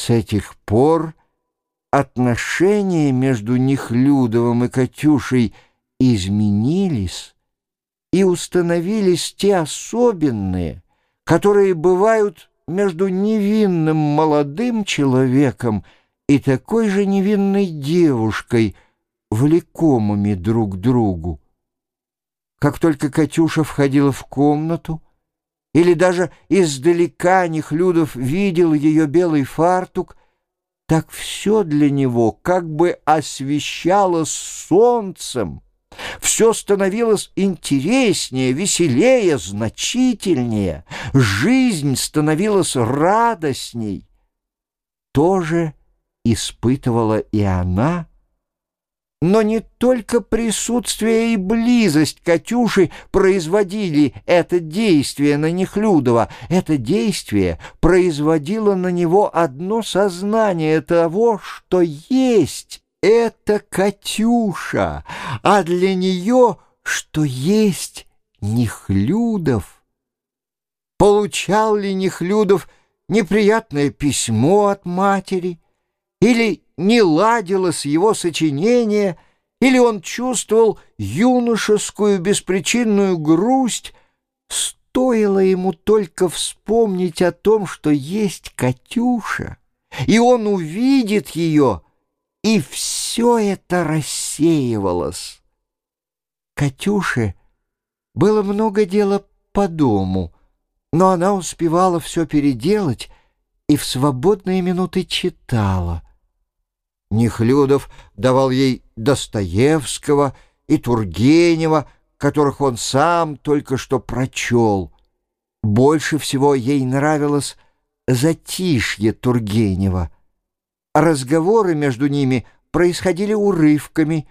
С этих пор отношения между Нехлюдовым и Катюшей изменились, и установились те особенные, которые бывают между невинным молодым человеком и такой же невинной девушкой, влекомыми друг к другу. Как только Катюша входила в комнату, или даже издалека Нехлюдов видел ее белый фартук, так все для него как бы освещалось солнцем, все становилось интереснее, веселее, значительнее, жизнь становилась радостней. Тоже испытывала и она, но не только присутствие и близость Катюши производили это действие на Нехлюдова. Это действие производило на него одно сознание того, что есть это Катюша, а для нее что есть Нехлюдов. Получал ли Нехлюдов неприятное письмо от матери или не ладилось его сочинение, или он чувствовал юношескую беспричинную грусть, стоило ему только вспомнить о том, что есть Катюша, и он увидит ее, и все это рассеивалось. Катюше было много дела по дому, но она успевала все переделать и в свободные минуты читала — Нехлюдов давал ей Достоевского и Тургенева, которых он сам только что прочел. Больше всего ей нравилось затишье Тургенева. Разговоры между ними происходили урывками,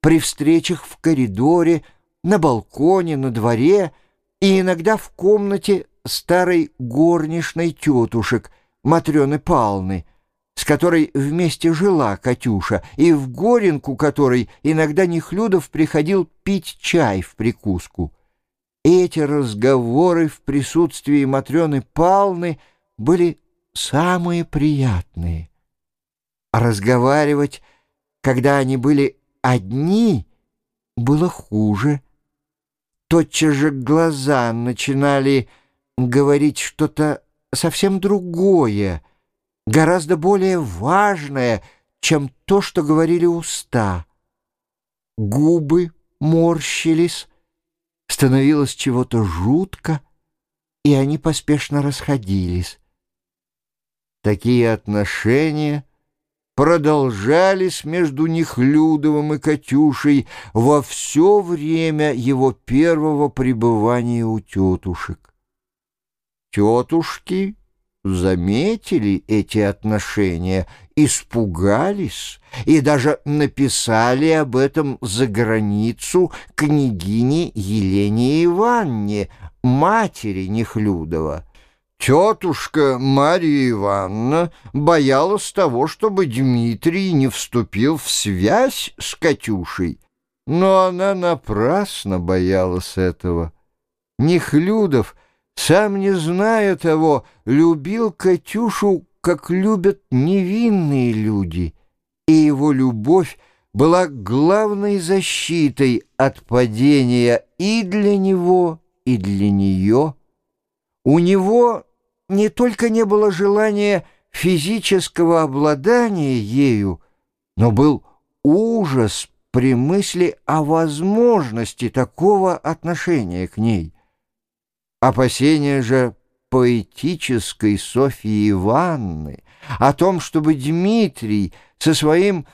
при встречах в коридоре, на балконе, на дворе и иногда в комнате старой горничной тетушек Матрёны Палны — с которой вместе жила Катюша, и в горенку которой иногда Нехлюдов приходил пить чай в прикуску. Эти разговоры в присутствии Матрёны Палны были самые приятные. Разговаривать, когда они были одни, было хуже. Тотчас же глаза начинали говорить что-то совсем другое — гораздо более важное, чем то, что говорили уста. Губы морщились, становилось чего-то жутко, и они поспешно расходились. Такие отношения продолжались между Нехлюдовым и Катюшей во все время его первого пребывания у тетушек. Тетушки заметили эти отношения, испугались и даже написали об этом за границу княгине Елене Ивановне, матери Нехлюдова. Тетушка Мария Ивановна боялась того, чтобы Дмитрий не вступил в связь с Катюшей, но она напрасно боялась этого. Нехлюдов — сам не зная того, любил Катюшу, как любят невинные люди, и его любовь была главной защитой от падения и для него, и для нее. У него не только не было желания физического обладания ею, но был ужас при мысли о возможности такого отношения к ней. Опасения же поэтической Софьи Ивановны о том, чтобы Дмитрий со своим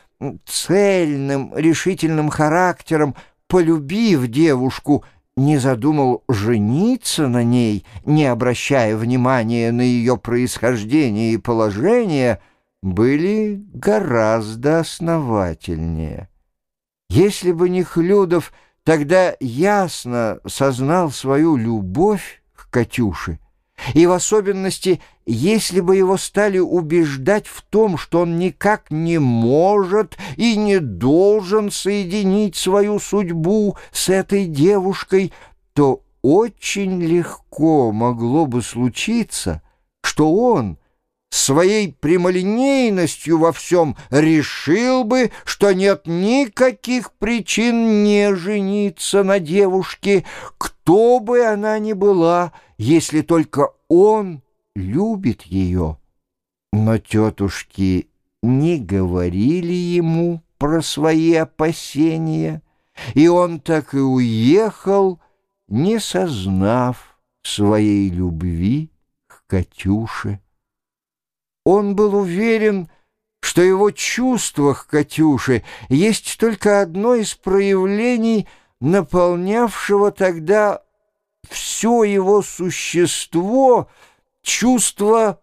цельным, решительным характером, полюбив девушку, не задумал жениться на ней, не обращая внимания на ее происхождение и положение, были гораздо основательнее. Если бы не Хлюдов тогда ясно сознал свою любовь к Катюше, и в особенности, если бы его стали убеждать в том, что он никак не может и не должен соединить свою судьбу с этой девушкой, то очень легко могло бы случиться, что он, своей прямолинейностью во всем решил бы, что нет никаких причин не жениться на девушке, кто бы она ни была, если только он любит ее. Но тетушки не говорили ему про свои опасения, и он так и уехал, не сознав своей любви к Катюше. Он был уверен, что его чувство к Катюше есть только одно из проявлений, наполнявшего тогда все его существо, чувство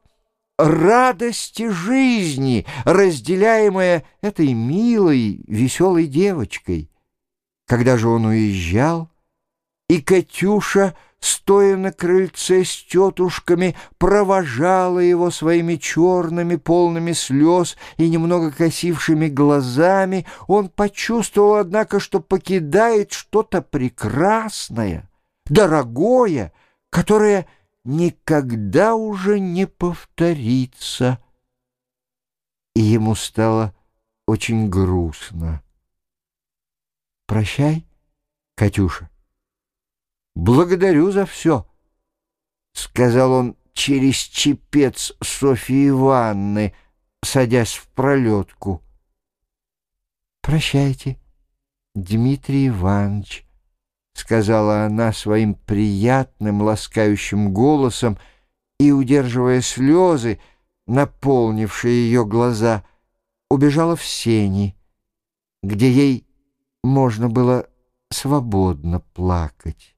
радости жизни, разделяемое этой милой, веселой девочкой. Когда же он уезжал, и Катюша, стоя на крыльце с тетушками, провожала его своими черными, полными слез и немного косившими глазами, он почувствовал, однако, что покидает что-то прекрасное, дорогое, которое никогда уже не повторится. И ему стало очень грустно. «Прощай, Катюша». «Благодарю за все», — сказал он через чепец Софьи Ивановны, садясь в пролетку. «Прощайте, Дмитрий Иванович», — сказала она своим приятным ласкающим голосом и, удерживая слезы, наполнившие ее глаза, убежала в сени, где ей можно было свободно плакать.